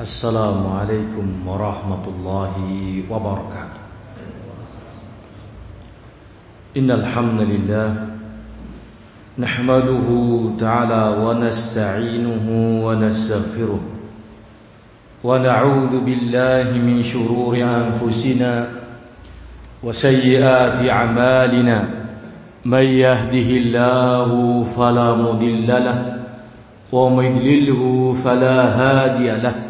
السلام عليكم ورحمة الله وبركاته. إن الحمد لله نحمده تعالى ونستعينه ونستغفره ونعوذ بالله من شرور أنفسنا وسيئات أعمالنا. من يهده الله فلا مضل له ومن يضلله فلا هادي له.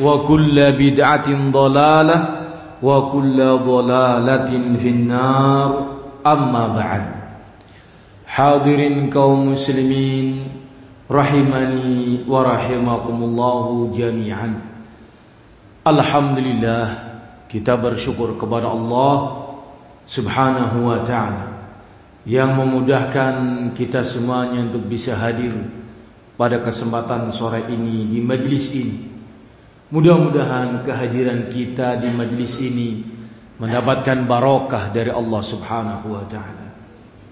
وكل بدعة ضلالة وكل ضلالة في النار أما بعد حاضر kaum muslimin rahimani wa rahimakumullah jami'an Alhamdulillah kita bersyukur kepada Allah Subhanahu wa taala yang memudahkan kita semuanya untuk bisa hadir pada kesempatan sore ini di majlis ini. Mudah-mudahan kehadiran kita di majlis ini mendapatkan barokah dari Allah Subhanahu wa taala.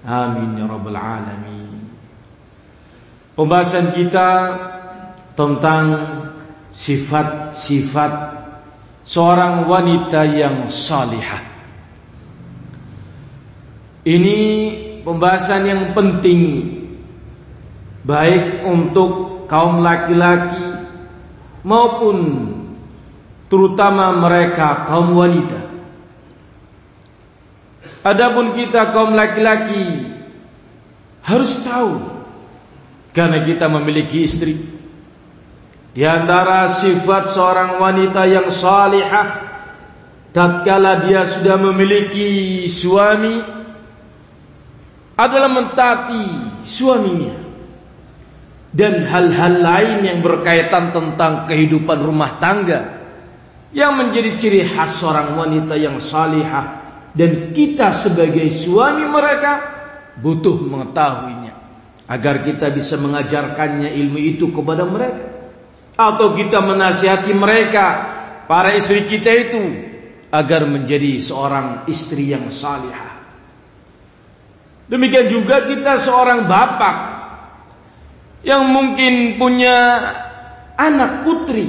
Amin ya rabbal alamin. Pembahasan kita tentang sifat-sifat seorang wanita yang salihah. Ini pembahasan yang penting baik untuk kaum laki-laki maupun terutama mereka kaum wanita. Adapun kita kaum laki-laki harus tahu karena kita memiliki istri. Di antara sifat seorang wanita yang salihah tatkala dia sudah memiliki suami adalah mentaati suaminya dan hal-hal lain yang berkaitan tentang kehidupan rumah tangga yang menjadi ciri khas seorang wanita yang salihah. Dan kita sebagai suami mereka butuh mengetahuinya agar kita bisa mengajarkannya ilmu itu kepada mereka. Atau kita menasihati mereka para istri kita itu agar menjadi seorang istri yang salihah. Demikian juga kita seorang bapak yang mungkin punya anak putri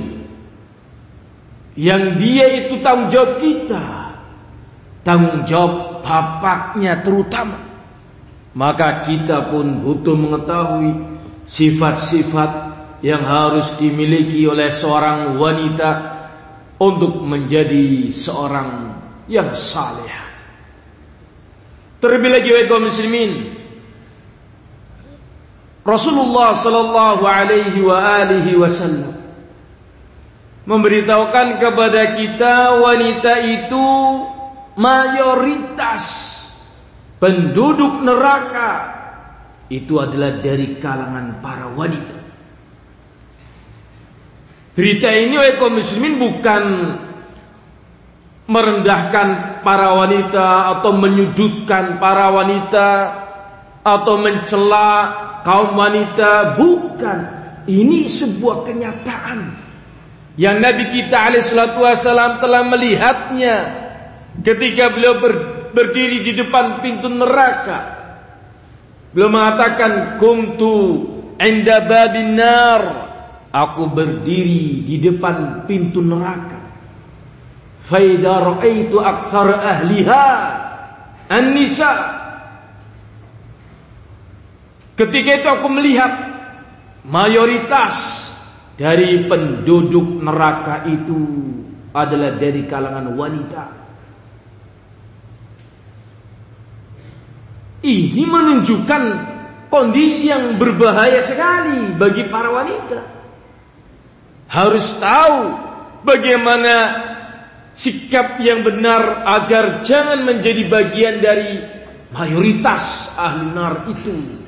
yang dia itu tanggung jawab kita, tanggung jawab bapaknya terutama. Maka kita pun butuh mengetahui sifat-sifat yang harus dimiliki oleh seorang wanita untuk menjadi seorang yang saleh. Terlebih lagi kaum muslimin Rasulullah sallallahu alaihi wa alihi wasallam memberitahukan kepada kita wanita itu mayoritas penduduk neraka itu adalah dari kalangan para wanita. Berita ini oleh kaum muslimin bukan merendahkan para wanita atau menyudutkan para wanita atau mencela kaum wanita bukan ini sebuah kenyataan yang Nabi kita alaihissalatu wassalam telah melihatnya ketika beliau ber, berdiri di depan pintu neraka. Beliau mengatakan kumtu inda babin nar. Aku berdiri di depan pintu neraka. Faida ra'aitu akthar ahliha an-nisa. Ketika itu aku melihat mayoritas dari penduduk neraka itu adalah dari kalangan wanita. Ini menunjukkan kondisi yang berbahaya sekali bagi para wanita. Harus tahu bagaimana sikap yang benar agar jangan menjadi bagian dari mayoritas ahli itu.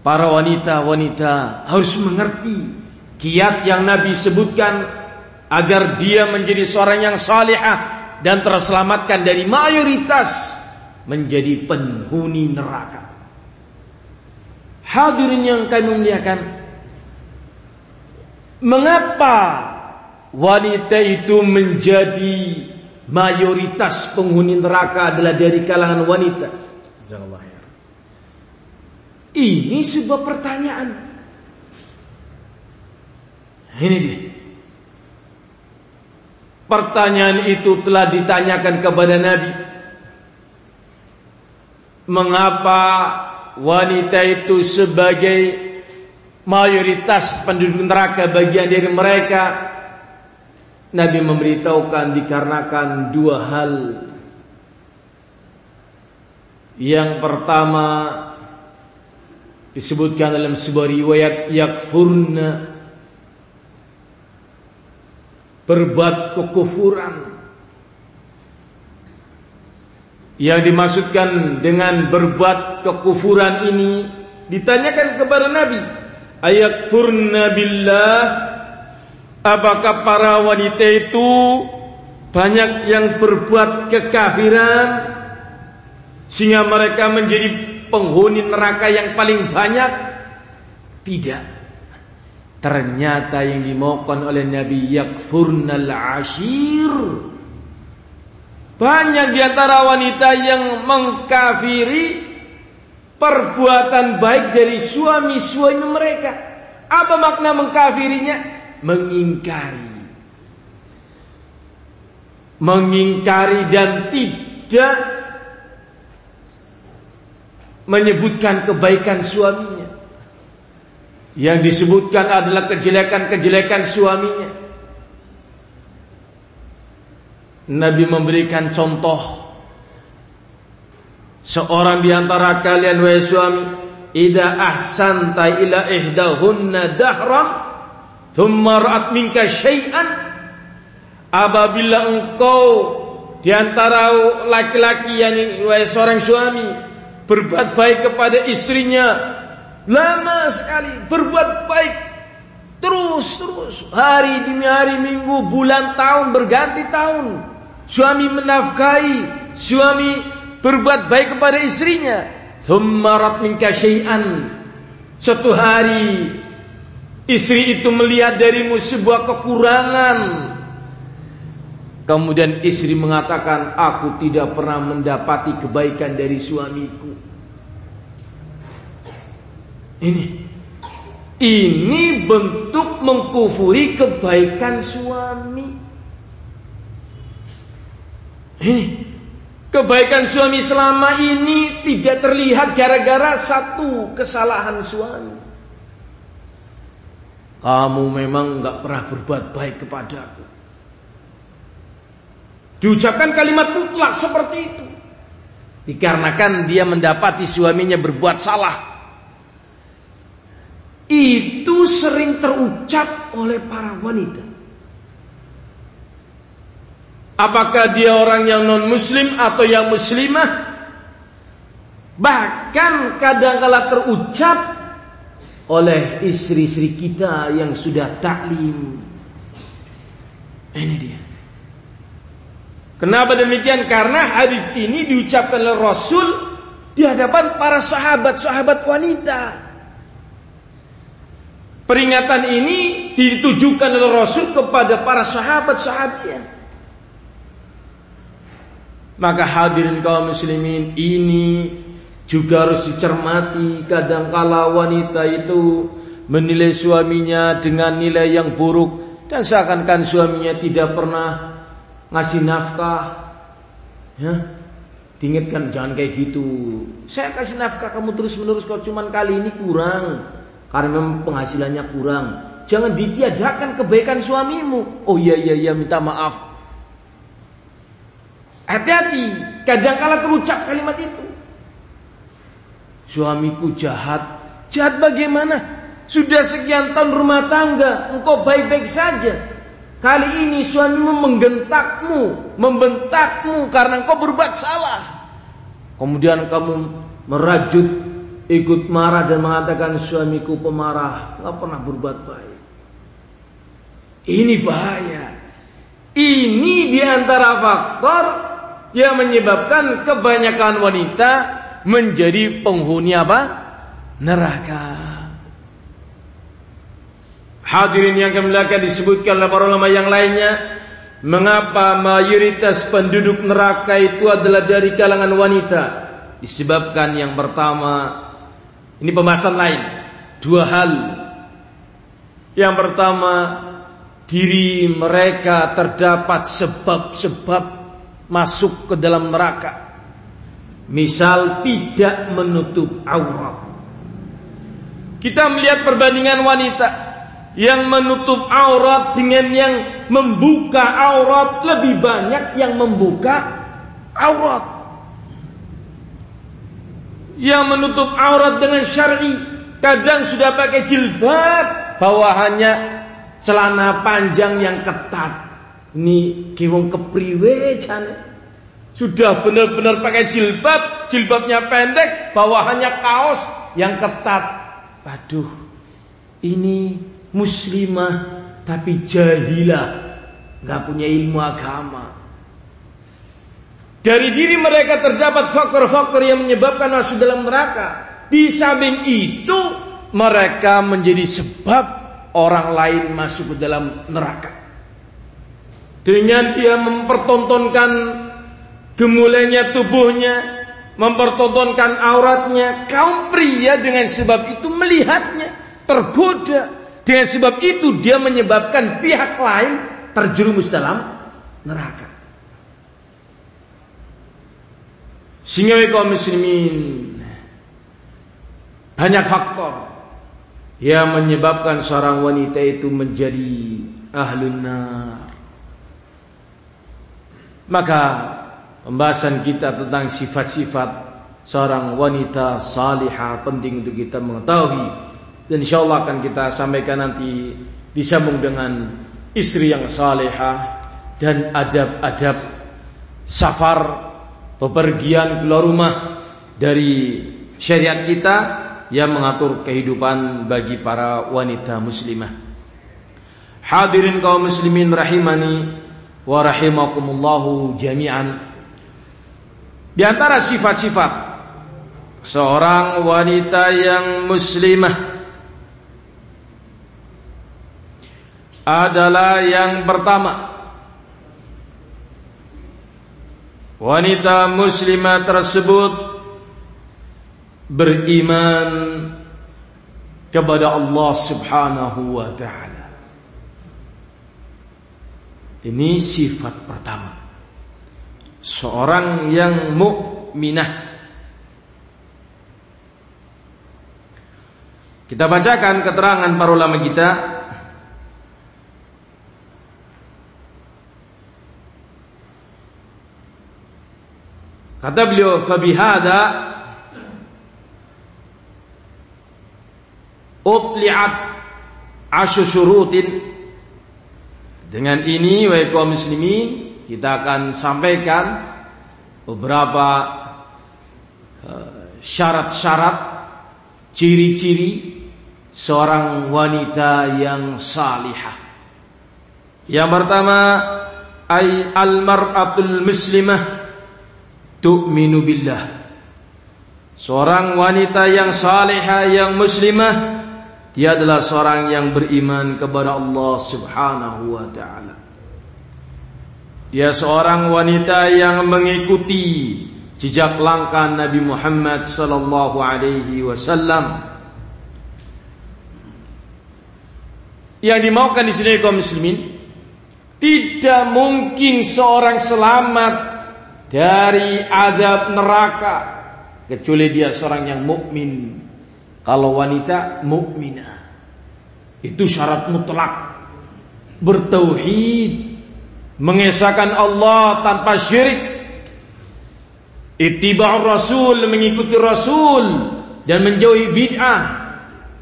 Para wanita-wanita harus mengerti kiat yang Nabi sebutkan agar dia menjadi seorang yang salihah dan terselamatkan dari mayoritas menjadi penghuni neraka. Hadirin yang kami muliakan, mengapa wanita itu menjadi mayoritas penghuni neraka adalah dari kalangan wanita? Ini sebuah pertanyaan. Ini dia. Pertanyaan itu telah ditanyakan kepada Nabi. Mengapa wanita itu sebagai mayoritas penduduk neraka bagian dari mereka? Nabi memberitahukan dikarenakan dua hal. Yang pertama disebutkan dalam sebuah riwayat yakfurna. Berbuat kekufuran. Yang dimaksudkan dengan berbuat kekufuran ini ditanyakan kepada Nabi ayakfurna billah? Apakah para wanita itu banyak yang berbuat kekafiran sehingga mereka menjadi penghuni neraka yang paling banyak? Tidak. Ternyata yang dimaukan oleh Nabi yakfurnal ashir. Banyak di antara wanita yang mengkafiri perbuatan baik dari suami-suami mereka. Apa makna mengkafirinya? Mengingkari. Mengingkari dan tidak menyebutkan kebaikan suaminya. Yang disebutkan adalah kejelekan-kejelekan suaminya. Nabi memberikan contoh seorang di antara kalian wahai suami, "Idza ahsanta ila ihdahunna dahran, thumma ra'at minka syai'an" Apabila engkau di antara laki-laki yang wahai seorang suami berbuat baik kepada istrinya. Lama sekali. Berbuat baik. Terus terus. Hari demi hari minggu bulan tahun berganti tahun. Suami menafkahi. Suami berbuat baik kepada istrinya. Thummarat minka suatu hari istri itu melihat darimu sebuah kekurangan Kemudian istri mengatakan, aku tidak pernah mendapati kebaikan dari suamiku. Ini, ini bentuk mengkufuri kebaikan suami. Ini, kebaikan suami selama ini tidak terlihat gara-gara satu kesalahan suami. Kamu memang nggak pernah berbuat baik kepadaku. Diucapkan kalimat mutlak seperti itu. Dikarenakan dia mendapati suaminya berbuat salah. Itu sering terucap oleh para wanita. Apakah dia orang yang non muslim atau yang muslimah? Bahkan kadang-kala terucap oleh istri-istri kita yang sudah taklim. Ini dia. Kenapa demikian? Karena hadis ini diucapkan oleh Rasul di hadapan para sahabat-sahabat wanita. Peringatan ini ditujukan oleh Rasul kepada para sahabat-sahabatnya. Maka hadirin kaum muslimin ini juga harus dicermati kadangkala wanita itu menilai suaminya dengan nilai yang buruk dan seakan-akan suaminya tidak pernah ngasih nafkah. Ya, diingatkan jangan kayak gitu. Saya kasih nafkah kamu terus-menerus kok cuman kali ini kurang karena memang penghasilannya kurang. Jangan ditiadakan kebaikan suamimu. Oh iya iya iya minta maaf. Hati-hati, kadang-kala terucap kalimat itu. Suamiku jahat. Jahat bagaimana? Sudah sekian tahun rumah tangga, engkau baik-baik saja. Kali ini suamimu menggentakmu, membentakmu karena engkau berbuat salah. Kemudian kamu merajut, ikut marah dan mengatakan suamiku pemarah, nggak pernah berbuat baik. Ini bahaya. Ini di antara faktor yang menyebabkan kebanyakan wanita menjadi penghuni apa? Neraka. Hadirin yang kemuliaan disebutkan oleh para ulama yang lainnya, mengapa mayoritas penduduk neraka itu adalah dari kalangan wanita? Disebabkan yang pertama, ini pembahasan lain, dua hal. Yang pertama, diri mereka terdapat sebab-sebab masuk ke dalam neraka. Misal tidak menutup aurat. Kita melihat perbandingan wanita yang menutup aurat dengan yang membuka aurat lebih banyak yang membuka aurat. Yang menutup aurat dengan syar'i kadang sudah pakai jilbab bawahannya celana panjang yang ketat ini kiwong kepriwe jane. Sudah benar-benar pakai jilbab, jilbabnya pendek, bawahannya kaos yang ketat. Waduh, ini muslimah tapi jahilah, nggak punya ilmu agama. Dari diri mereka terdapat faktor-faktor yang menyebabkan masuk dalam neraka. Di samping itu, mereka menjadi sebab orang lain masuk ke dalam neraka. Dengan dia mempertontonkan gemulainya tubuhnya, mempertontonkan auratnya, kaum pria dengan sebab itu melihatnya tergoda. Dengan sebab itu dia menyebabkan pihak lain terjerumus dalam neraka. Sehingga kaum muslimin banyak faktor yang menyebabkan seorang wanita itu menjadi ahlun nar. Maka pembahasan kita tentang sifat-sifat seorang wanita salihah penting untuk kita mengetahui dan insyaallah akan kita sampaikan nanti disambung dengan istri yang salihah dan adab-adab safar bepergian keluar rumah dari syariat kita yang mengatur kehidupan bagi para wanita muslimah. Hadirin kaum muslimin rahimani wa rahimakumullahu jami'an. Di antara sifat-sifat seorang wanita yang muslimah adalah yang pertama wanita muslimah tersebut beriman kepada Allah Subhanahu wa taala ini sifat pertama. Seorang yang mukminah. Kita bacakan keterangan para ulama kita. Kata beliau, "Fabihada utli'at asyu syurutin dengan ini wahai kaum muslimin kita akan sampaikan beberapa eh, syarat-syarat ciri-ciri seorang wanita yang salihah. Yang pertama ay al-mar'atul muslimah tu'minu billah. Seorang wanita yang salihah yang muslimah dia adalah seorang yang beriman kepada Allah Subhanahu wa taala. Dia seorang wanita yang mengikuti jejak langkah Nabi Muhammad sallallahu alaihi wasallam. Yang dimaukan di sini kaum muslimin tidak mungkin seorang selamat dari adab neraka. Kecuali dia seorang yang mukmin. Kalau wanita mukminah itu syarat mutlak. Bertauhid. Mengesahkan Allah tanpa syirik. Ittiba' rasul mengikuti rasul. Dan menjauhi bid'ah.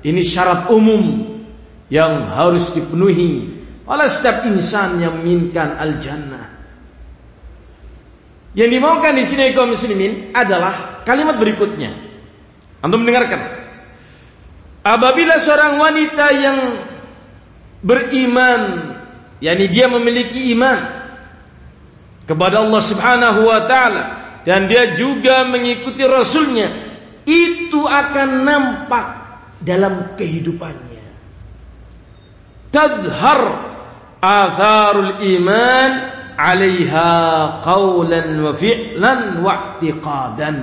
Ini syarat umum yang harus dipenuhi oleh setiap insan yang menginginkan al-jannah yang dimaukan di sini kaum muslimin adalah kalimat berikutnya. Antum mendengarkan apabila seorang wanita yang beriman yakni dia memiliki iman kepada Allah Subhanahu wa taala dan dia juga mengikuti rasulnya itu akan nampak dalam kehidupannya. Tadhar atharul iman 'alaiha qawlan wa fi'lan wa i'tiqadan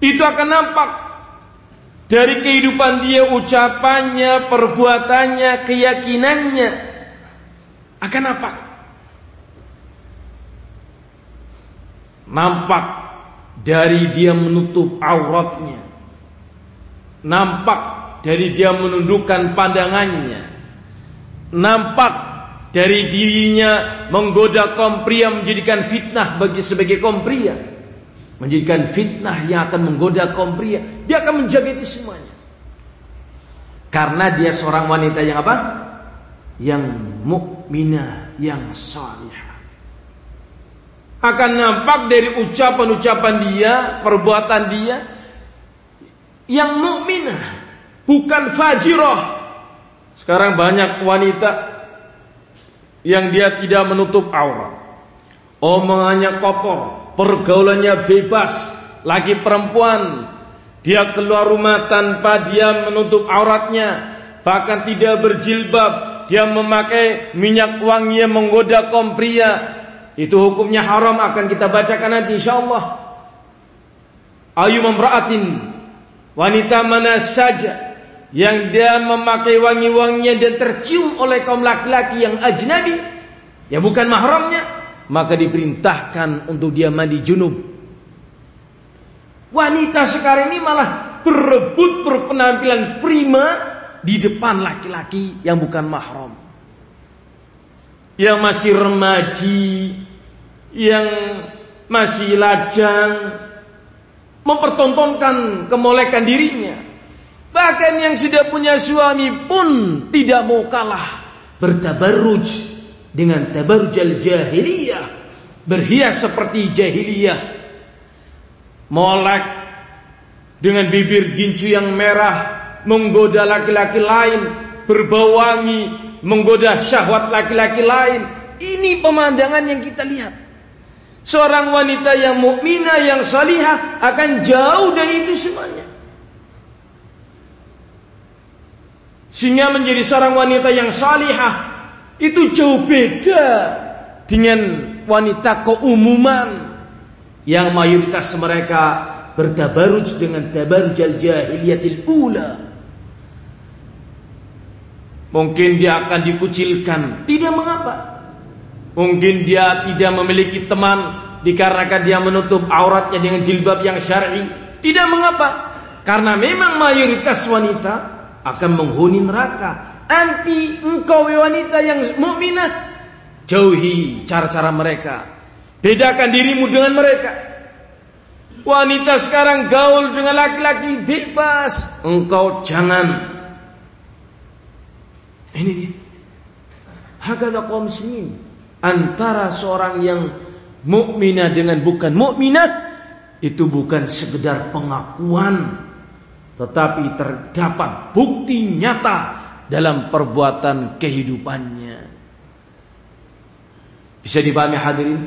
itu akan nampak dari kehidupan dia ucapannya perbuatannya keyakinannya akan apa? Nampak dari dia menutup auratnya. Nampak dari dia menundukkan pandangannya. Nampak dari dirinya menggoda kaum pria menjadikan fitnah bagi sebagai kaum pria. Menjadikan fitnah yang akan menggoda kaum pria. Dia akan menjaga itu semuanya. Karena dia seorang wanita yang apa? Yang muk mukminah yang salihah. Akan nampak dari ucapan-ucapan dia, perbuatan dia yang mukminah, bukan fajirah. Sekarang banyak wanita yang dia tidak menutup aurat. Omongannya kotor, pergaulannya bebas, lagi perempuan. Dia keluar rumah tanpa dia menutup auratnya, bahkan tidak berjilbab, dia memakai minyak wangi yang menggoda kaum pria, itu hukumnya haram akan kita bacakan nanti insyaallah. Ayu memraatin wanita mana saja yang dia memakai wangi-wangian dan tercium oleh kaum laki-laki yang ajnabi, ya bukan mahramnya, maka diperintahkan untuk dia mandi junub. Wanita sekarang ini malah berebut berpenampilan prima di depan laki-laki yang bukan mahram. Yang masih remaji, yang masih lajang, mempertontonkan kemolekan dirinya. Bahkan yang sudah punya suami pun tidak mau kalah bertabarruj dengan tabarruj al-jahiliyah, berhias seperti jahiliyah. Molek dengan bibir gincu yang merah, menggoda laki-laki lain, berbau wangi, menggoda syahwat laki-laki lain. Ini pemandangan yang kita lihat. Seorang wanita yang mukminah yang salihah akan jauh dari itu semuanya. Sehingga menjadi seorang wanita yang salihah itu jauh beda dengan wanita keumuman yang mayoritas mereka bertabaruj dengan tabaruj al-jahiliyatil ula. Mungkin dia akan dikucilkan, tidak mengapa. Mungkin dia tidak memiliki teman dikarenakan dia menutup auratnya dengan jilbab yang syar'i, tidak mengapa. Karena memang mayoritas wanita akan menghuni neraka. Anti engkau wanita yang mukminah, jauhi cara-cara mereka. Bedakan dirimu dengan mereka. Wanita sekarang gaul dengan laki-laki bebas. Engkau jangan ini dia. Kaum muslimin. Antara seorang yang mukminah dengan bukan mukminah itu bukan sekedar pengakuan tetapi terdapat bukti nyata dalam perbuatan kehidupannya. Bisa dipahami hadirin?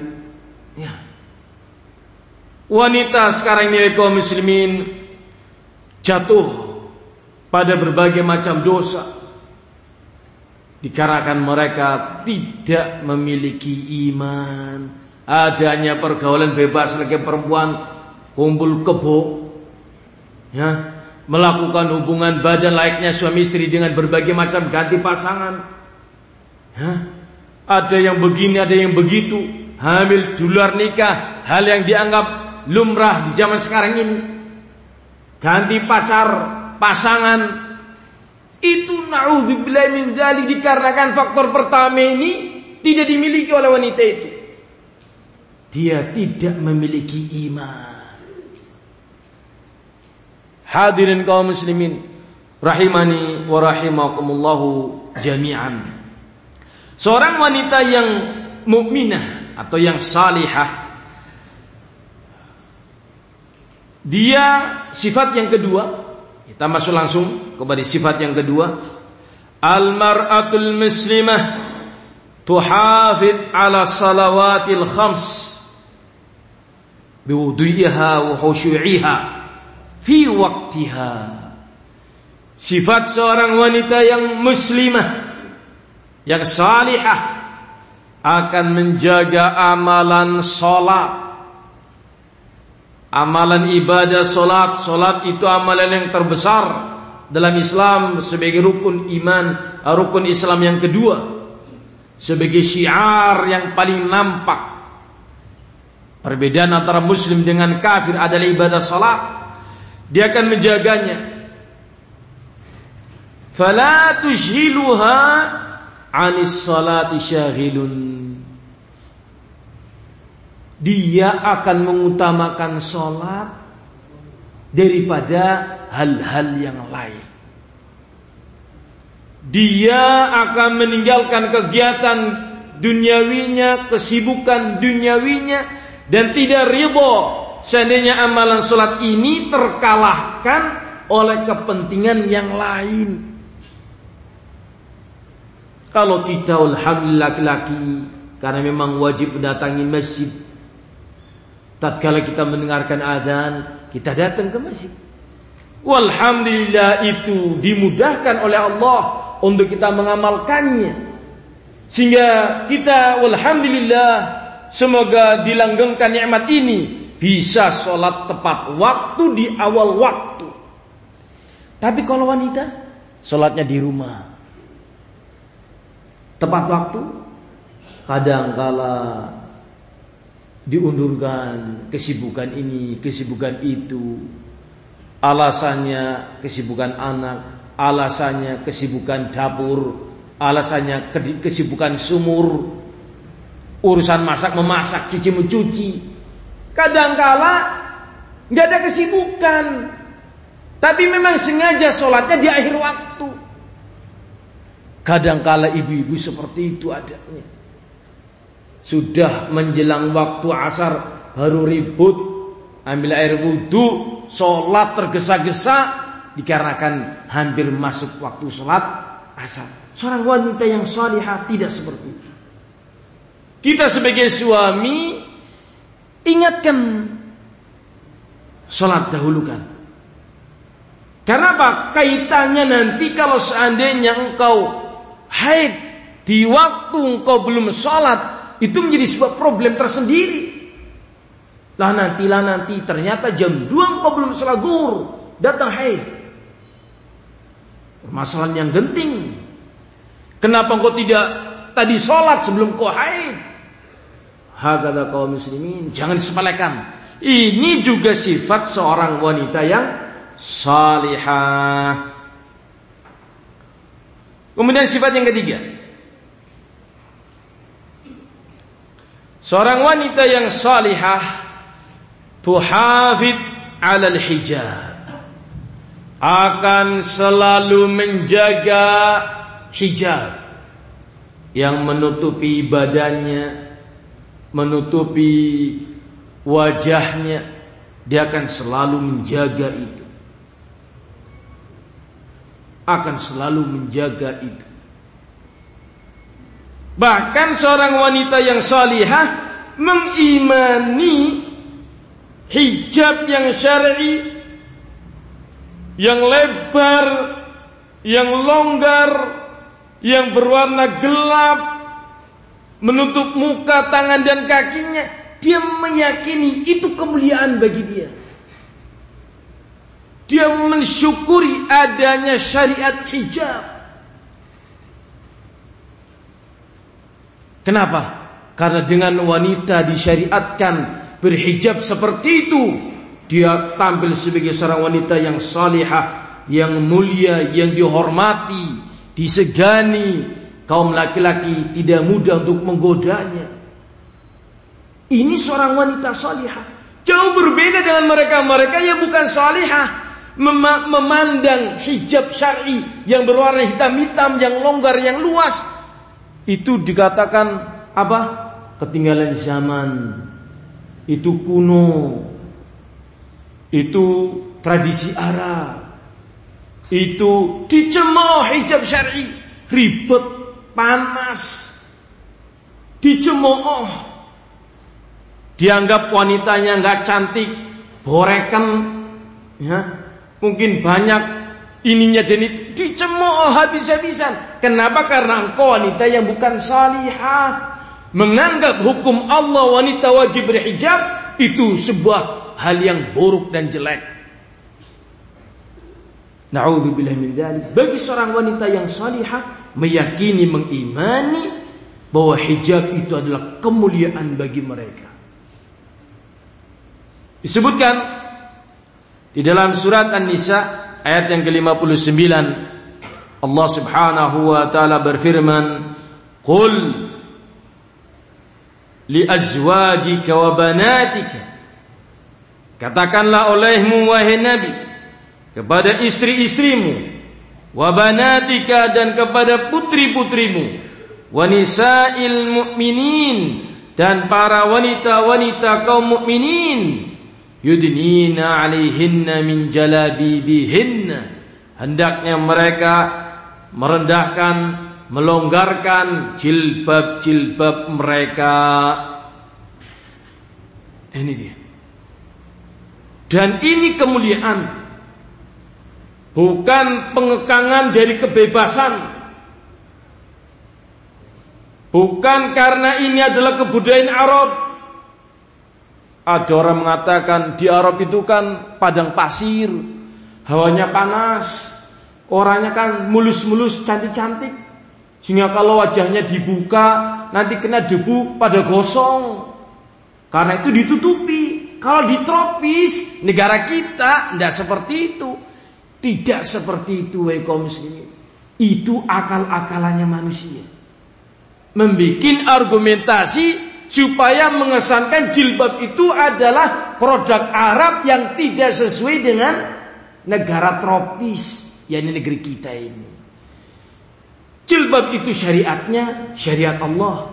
Ya. Wanita sekarang ini kaum muslimin jatuh pada berbagai macam dosa dikarenakan mereka tidak memiliki iman adanya pergaulan bebas lagi perempuan kumpul kebo ya melakukan hubungan badan layaknya suami istri dengan berbagai macam ganti pasangan. Ya ada yang begini ada yang begitu. Hamil di luar nikah hal yang dianggap lumrah di zaman sekarang ini. Ganti pacar pasangan. Itu naudzubillah min dzalik dikarenakan faktor pertama ini tidak dimiliki oleh wanita itu. Dia tidak memiliki iman. Hadirin kaum muslimin rahimani wa rahimakumullahu jami'an. Seorang wanita yang mukminah atau yang salihah dia sifat yang kedua kita masuk langsung kepada sifat yang kedua. Al-mar'atul muslimah tuhafid ala salawatil khams biwudu'iha wa khushu'iha fi waktiha. Sifat seorang wanita yang muslimah yang salihah akan menjaga amalan salat Amalan ibadah solat. Solat itu amalan yang terbesar Dalam Islam sebagai rukun iman Rukun Islam yang kedua. Sebagai syiar yang paling nampak. Perbedaan antara muslim dengan kafir adalah ibadah salat Dia akan menjaganya Fala tushhiluha Anis salati syaghilun dia akan mengutamakan sholat daripada hal-hal yang lain. Dia akan meninggalkan kegiatan duniawinya, kesibukan duniawinya dan tidak ridho seandainya amalan sholat ini terkalahkan oleh kepentingan yang lain. Kalau kita alhamdulillah laki-laki karena memang wajib mendatangi masjid tatkala kita mendengarkan azan, kita datang ke masjid. Walhamdulillah itu dimudahkan oleh Allah untuk kita mengamalkannya. Sehingga kita walhamdulillah semoga dilanggengkan nikmat ini bisa sholat tepat waktu di awal waktu. Tapi kalau wanita sholatnya di rumah tepat waktu kadang kala diundurkan kesibukan ini, kesibukan itu. Alasannya kesibukan anak, alasannya kesibukan dapur, alasannya kesibukan sumur, urusan masak memasak, cuci mencuci. Kadangkala nggak ada kesibukan, tapi memang sengaja sholatnya di akhir waktu. Kadangkala ibu-ibu seperti itu adanya. Sudah menjelang waktu asar baru ribut ambil air wudhu, sholat tergesa-gesa dikarenakan hampir masuk waktu sholat asar. Seorang wanita yang salihah tidak seperti itu. Kita sebagai suami ingatkan sholat dahulukan. Karena apa? Kaitannya nanti kalau seandainya engkau haid di waktu engkau belum sholat itu menjadi sebuah problem tersendiri. Lah nanti lah nanti ternyata jam 2 kau belum sholat zuhur, datang haid. Permasalahan yang genting. Kenapa kau tidak tadi sholat sebelum kau haid? Hakada kaum muslimin, jangan disepelekan. Ini juga sifat seorang wanita yang salihah. Kemudian sifat yang ketiga, Seorang wanita yang salihah tuhafid alal hijab akan selalu menjaga hijab yang menutupi badannya, menutupi wajahnya, dia akan selalu menjaga itu. Akan selalu menjaga itu. Bahkan seorang wanita yang salihah mengimani hijab yang syar'i yang lebar yang longgar, yang berwarna gelap, menutup muka, tangan dan kakinya, dia meyakini itu kemuliaan bagi dia. Dia mensyukuri adanya syariat hijab. Kenapa? Karena dengan wanita disyariatkan berhijab seperti itu, dia tampil sebagai seorang wanita yang salihah, yang mulia, yang dihormati, disegani. Kaum laki-laki tidak mudah untuk menggodanya. Ini seorang wanita salihah. Jauh berbeda dengan mereka-mereka yang bukan salihah mem memandang hijab syar'i yang berwarna hitam-hitam, yang longgar, yang luas, itu dikatakan apa? Ketinggalan zaman. Itu kuno. Itu tradisi Arab. Itu dicemooh hijab syar'i, ribet, panas. Dicemooh. Dianggap wanitanya nggak cantik, boreken, ya, mungkin banyak ininya itu dicemooh habis-habisan. Kenapa? Karena engkau wanita yang bukan salihah. Menganggap hukum Allah wanita wajib berhijab itu sebuah hal yang buruk dan jelek. Na'udzubillah min dzalik. Bagi seorang wanita yang salihah meyakini mengimani bahwa hijab itu adalah kemuliaan bagi mereka. Disebutkan di dalam surat An-Nisa ayat yang ke-59 Allah Subhanahu wa taala berfirman, "Qul li azwajika wa banatika" Katakanlah olehmu wahai Nabi kepada istri-istrimu wa banatika dan kepada putri-putrimu wa nisa'il mu'minin dan para wanita-wanita kaum mukminin yudnina alaihinna min jalabibihinna. Hendaknya mereka merendahkan melonggarkan jilbab-jilbab mereka. Ini dia. Dan ini kemuliaan bukan pengekangan dari kebebasan bukan karena ini adalah kebudayaan Arab ada orang mengatakan di Arab itu kan padang pasir, hawanya panas, orangnya kan mulus-mulus, cantik-cantik. Sehingga kalau wajahnya dibuka, nanti kena debu pada gosong. Karena itu ditutupi. Kalau di tropis, negara kita tidak seperti itu. Tidak seperti itu, muslimin. Itu akal-akalannya manusia. Membikin argumentasi supaya mengesankan jilbab itu adalah produk Arab yang tidak sesuai dengan negara tropis, yakni negeri kita ini. Jilbab itu syariatnya syariat Allah.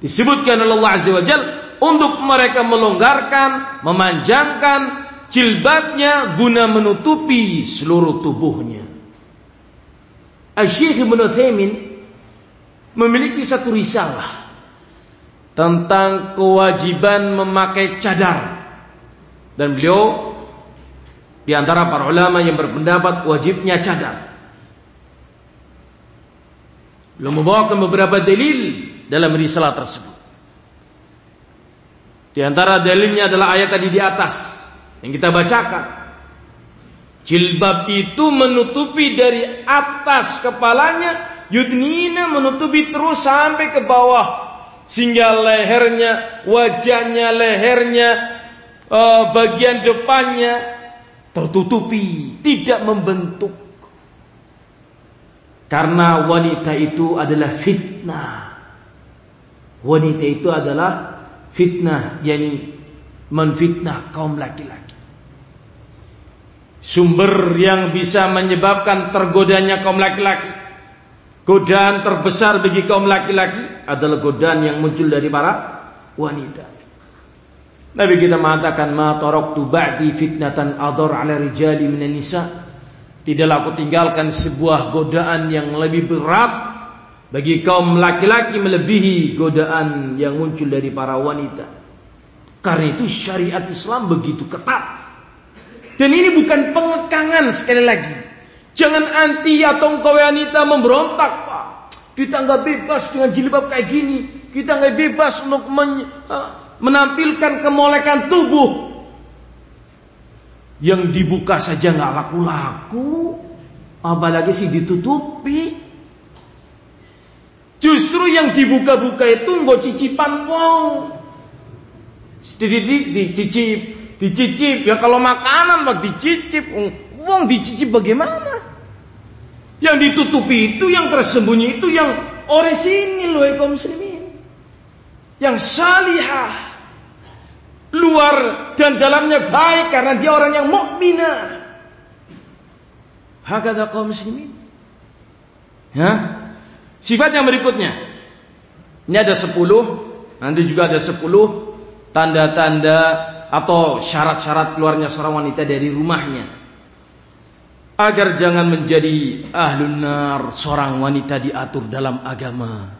Disebutkan oleh Allah Azza wa Jal untuk mereka melonggarkan, memanjangkan jilbabnya guna menutupi seluruh tubuhnya. Asy-Syaikh Ibnu memiliki satu risalah tentang kewajiban memakai cadar. Dan beliau di antara para ulama yang berpendapat wajibnya cadar. Beliau membawakan beberapa dalil dalam risalah tersebut. Di antara dalilnya adalah ayat tadi di atas yang kita bacakan. Jilbab itu menutupi dari atas kepalanya, yudnina menutupi terus sampai ke bawah sehingga lehernya, wajahnya, lehernya, uh, bagian depannya tertutupi, tidak membentuk. Karena wanita itu adalah fitnah. Wanita itu adalah fitnah, yakni menfitnah kaum laki-laki. Sumber yang bisa menyebabkan tergodanya kaum laki-laki Godaan terbesar bagi kaum laki-laki adalah godaan yang muncul dari para wanita. Nabi kita mengatakan ma taraktu ba'di fitnatan ador ala rijali minan nisa. Tidaklah aku tinggalkan sebuah godaan yang lebih berat bagi kaum laki-laki melebihi godaan yang muncul dari para wanita. Karena itu syariat Islam begitu ketat. Dan ini bukan pengekangan sekali lagi. Jangan anti atau engkau wanita memberontak, Pak. Kita nggak bebas dengan jilbab kayak gini. Kita nggak bebas untuk men, menampilkan kemolekan tubuh. Yang dibuka saja nggak laku-laku, apalagi sih ditutupi. Justru yang dibuka-buka itu nggak cicipan wong. Dididik, dicicip, dicicip. Ya kalau makanan mah dicicip, wong dicicip bagaimana? Yang ditutupi itu, yang tersembunyi itu, yang sini loh kaum muslimin. Yang salihah. Luar dan dalamnya baik karena dia orang yang mukminah. Hakada kaum muslimin. Ya. Sifat yang berikutnya. Ini ada sepuluh. Nanti juga ada sepuluh tanda-tanda atau syarat-syarat keluarnya seorang wanita dari rumahnya agar jangan menjadi ahlun nar seorang wanita diatur dalam agama.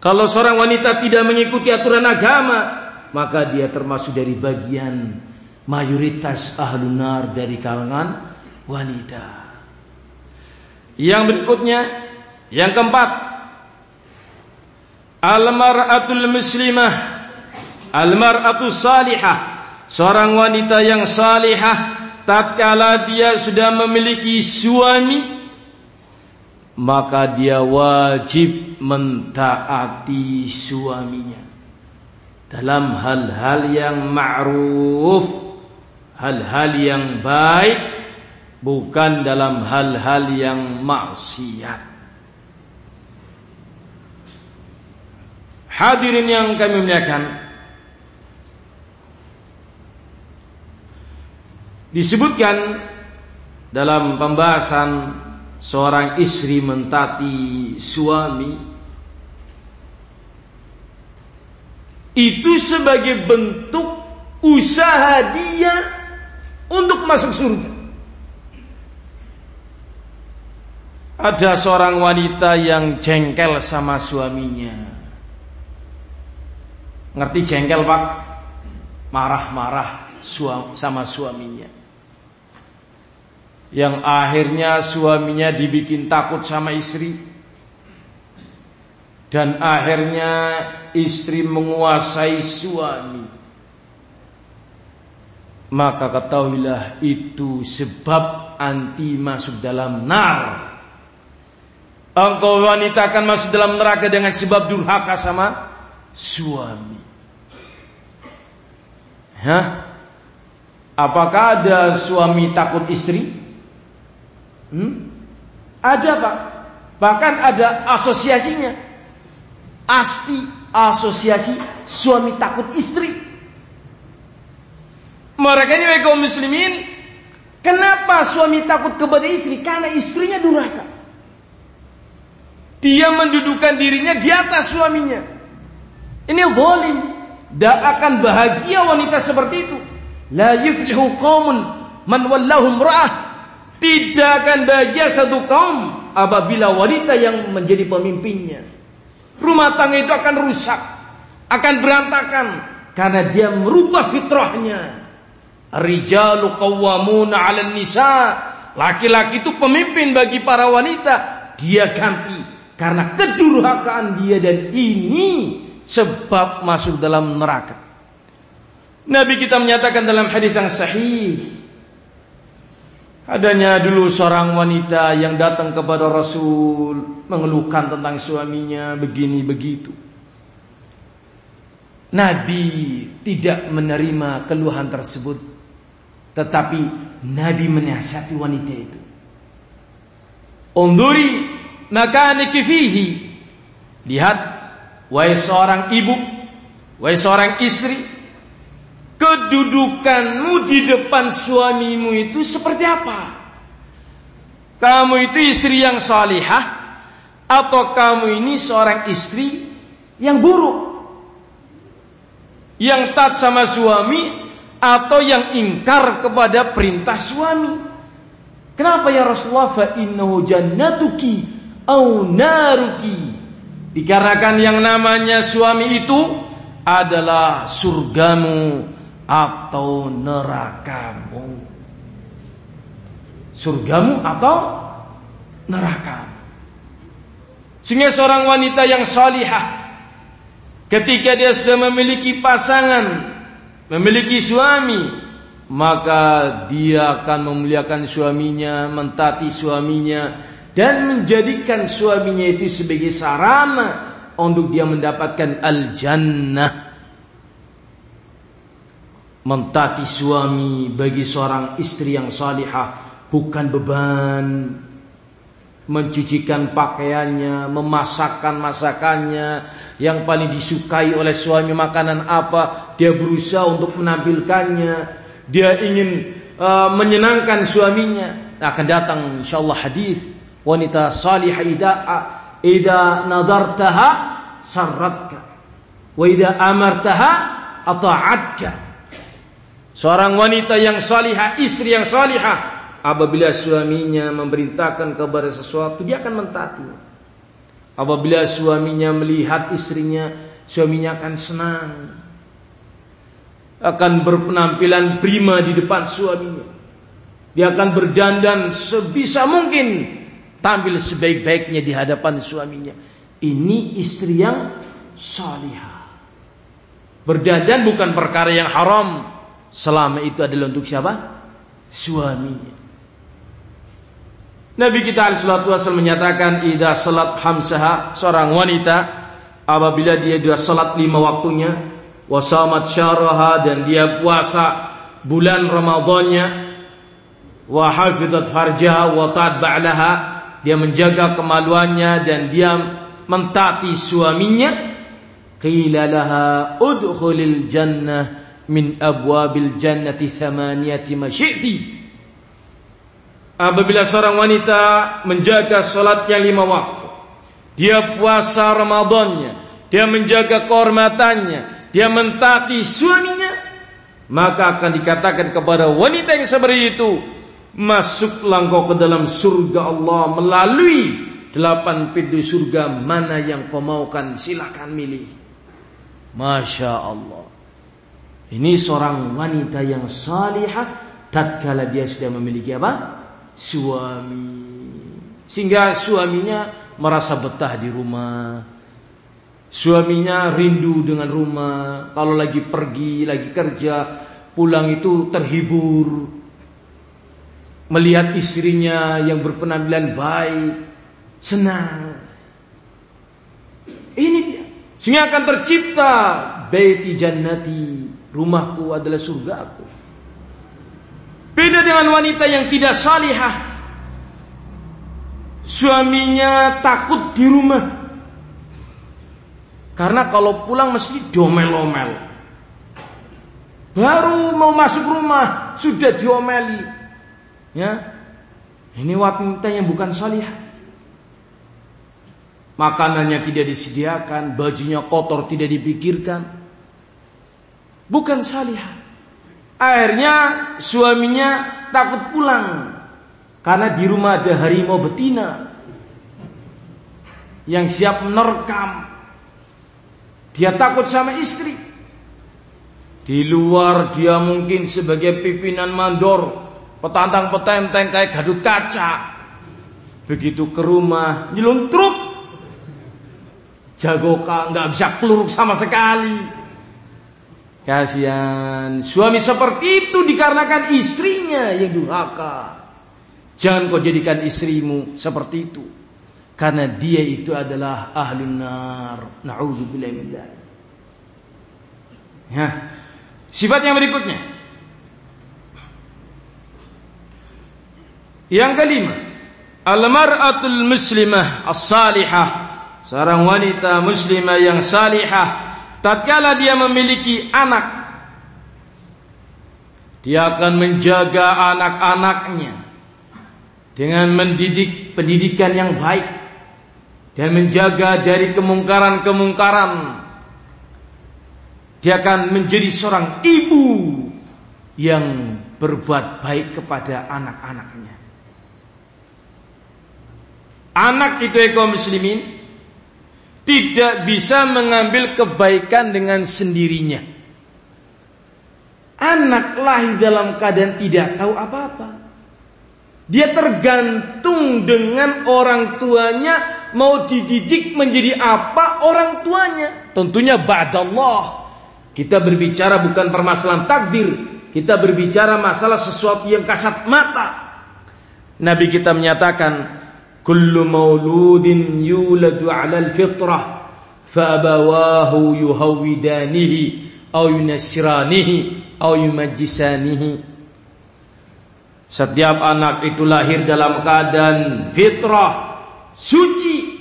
Kalau seorang wanita tidak mengikuti aturan agama, maka dia termasuk dari bagian mayoritas ahlun nar dari kalangan wanita. Yang berikutnya, yang keempat, almaratul muslimah, almaratul salihah, seorang wanita yang salihah tatkala dia sudah memiliki suami maka dia wajib mentaati suaminya. Dalam hal-hal yang ma'ruf hal-hal yang baik bukan dalam hal-hal yang maksiat. Hadirin yang kami muliakan Disebutkan dalam pembahasan seorang istri mentati suami itu sebagai bentuk usaha dia untuk masuk surga. Ada seorang wanita yang jengkel sama suaminya. Ngerti jengkel, Pak? Marah-marah sama suaminya yang akhirnya suaminya dibikin takut sama istri dan akhirnya istri menguasai suami maka ketahuilah itu sebab anti masuk dalam nar engkau wanita akan masuk dalam neraka dengan sebab durhaka sama suami Hah? Apakah ada suami takut istri? Hmm? Ada pak. Bahkan ada asosiasinya. Asti asosiasi suami takut istri. Mereka ini kaum muslimin. Kenapa suami takut kepada istri? Karena istrinya durhaka. Dia mendudukan dirinya di atas suaminya. Ini zalim. Tidak akan bahagia wanita seperti itu. La yuflihu qawmun man wallahum ra'ah tidak akan bahagia satu kaum apabila wanita yang menjadi pemimpinnya. Rumah tangga itu akan rusak, akan berantakan karena dia merubah fitrahnya. Rijalu qawwamuna 'alan nisa. Laki-laki itu pemimpin bagi para wanita, dia ganti karena kedurhakaan dia dan ini sebab masuk dalam neraka. Nabi kita menyatakan dalam hadis yang sahih Adanya dulu seorang wanita yang datang kepada Rasul mengeluhkan tentang suaminya begini begitu. Nabi tidak menerima keluhan tersebut, tetapi Nabi menasihati wanita itu. Unduri maka fihi. Lihat, wahai seorang ibu, wahai seorang istri, kedudukanmu di depan suamimu itu seperti apa? Kamu itu istri yang salihah atau kamu ini seorang istri yang buruk? Yang taat sama suami atau yang ingkar kepada perintah suami? Kenapa ya Rasulullah fa innahu jannatuki au naruki? Dikarenakan yang namanya suami itu adalah surgamu atau nerakamu. surgamu atau neraka. Sehingga seorang wanita yang salihah ketika dia sudah memiliki pasangan, memiliki suami, maka dia akan memuliakan suaminya, mentati suaminya dan menjadikan suaminya itu sebagai sarana untuk dia mendapatkan al-jannah. Mentati suami bagi seorang istri yang salihah bukan beban. Mencucikan pakaiannya, memasakkan masakannya, yang paling disukai oleh suami makanan apa, dia berusaha untuk menampilkannya, dia ingin uh, menyenangkan suaminya. Akan datang insyaallah hadis wanita salihah ida ida nadartaha sarratka. Wa ida amartaha ata'atka. Seorang wanita yang salihah, istri yang salihah Apabila suaminya memerintahkan kepada sesuatu, dia akan mentaati. Apabila suaminya melihat istrinya, suaminya akan senang. Akan berpenampilan prima di depan suaminya. Dia akan berdandan sebisa mungkin tampil sebaik-baiknya di hadapan suaminya. Ini istri yang salihah. Berdandan bukan perkara yang haram selama itu adalah untuk siapa? Suaminya. Nabi kita alaihi menyatakan idza salat hamsaha seorang wanita apabila dia dia salat lima waktunya wasamat syaraha dan dia puasa bulan Ramadannya wa hafizat farjaha wa ba'laha dia menjaga kemaluannya dan dia mentaati suaminya qila laha udkhulil jannah min abwabil jannati thamaniyati masyi'ti apabila seorang wanita menjaga sholatnya lima waktu, dia puasa Ramadannya, dia menjaga kehormatannya, dia mentaati suaminya, maka akan dikatakan kepada wanita yang seperti itu, masuklah engkau ke dalam surga Allah melalui delapan pintu surga mana yang kau maukan silahkan milih. Masya Allah. Ini seorang wanita yang salihah tatkala dia sudah memiliki apa? suami. Sehingga suaminya merasa betah di rumah. Suaminya rindu dengan rumah. Kalau lagi pergi, lagi kerja, pulang itu terhibur. Melihat istrinya yang berpenampilan baik, senang. Ini dia. Sehingga akan tercipta baiti jannati, rumahku adalah surgaku. Beda dengan wanita yang tidak salihah. Suaminya takut di rumah. Karena kalau pulang mesti domel-omel. Baru mau masuk rumah sudah diomeli. Ya. Ini wanita yang bukan salihah. Makanannya tidak disediakan, bajunya kotor tidak dipikirkan. Bukan salihah. Akhirnya suaminya takut pulang karena di rumah ada harimau betina yang siap menerkam. Dia takut sama istri. Di luar dia mungkin sebagai pimpinan mandor, petantang petenteng kayak gadut kaca. Begitu ke rumah nyeluntruk, jago nggak bisa keluar sama sekali. Kasihan suami seperti itu dikarenakan istrinya yang durhaka. Jangan kau jadikan istrimu seperti itu. Karena dia itu adalah ahlun nar. Na'udzubillah min Ya. Sifat yang berikutnya. Yang kelima, al-mar'atul muslimah as-salihah. Seorang wanita muslimah yang salihah tatkala dia memiliki anak dia akan menjaga anak-anaknya dengan mendidik pendidikan yang baik dan menjaga dari kemungkaran-kemungkaran. Dia akan menjadi seorang ibu yang berbuat baik kepada anak-anaknya. Anak itu ekor muslimin tidak bisa mengambil kebaikan dengan sendirinya. Anak lahir dalam keadaan tidak tahu apa-apa. Dia tergantung dengan orang tuanya mau dididik menjadi apa orang tuanya. Tentunya ba'dallah. Kita berbicara bukan permasalahan takdir, kita berbicara masalah sesuatu yang kasat mata. Nabi kita menyatakan, "Kullu mauludin yuladu 'alal fitrah, fa abawahu yuhawidanihi aw yunasiranihi aw yumajjisanihi." Setiap anak itu lahir dalam keadaan fitrah, suci,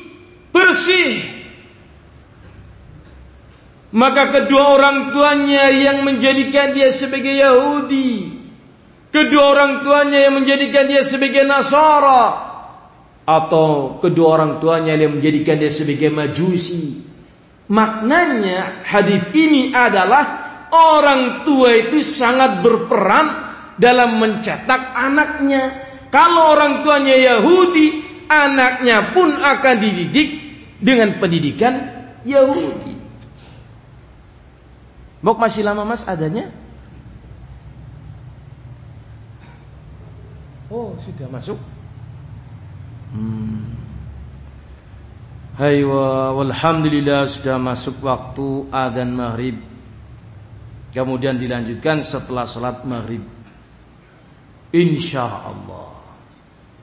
bersih. Maka kedua orang tuanya yang menjadikan dia sebagai Yahudi, kedua orang tuanya yang menjadikan dia sebagai Nasara, atau kedua orang tuanya yang menjadikan dia sebagai Majusi. Maknanya hadis ini adalah orang tua itu sangat berperan dalam mencetak anaknya. Kalau orang tuanya Yahudi, anaknya pun akan dididik dengan pendidikan Yahudi. Bok masih lama mas adanya? Oh sudah masuk. Hmm. Hai walhamdulillah sudah masuk waktu adzan maghrib. Kemudian dilanjutkan setelah salat maghrib. Insya Allah.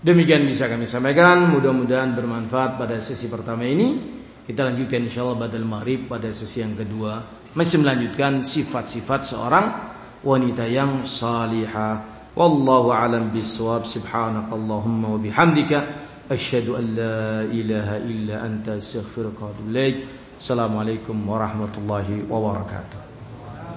Demikian bisa kami sampaikan. Mudah-mudahan bermanfaat pada sesi pertama ini. Kita lanjutkan insya Allah badal maghrib pada sesi yang kedua. Masih melanjutkan sifat-sifat seorang wanita yang salihah. Wallahu alam biswab. Subhanakallahumma wa bihamdika. أشهد أن لا إله إلا أنت أستغفرك وأتوب إليك. السلام عليكم ورحمة الله وبركاته.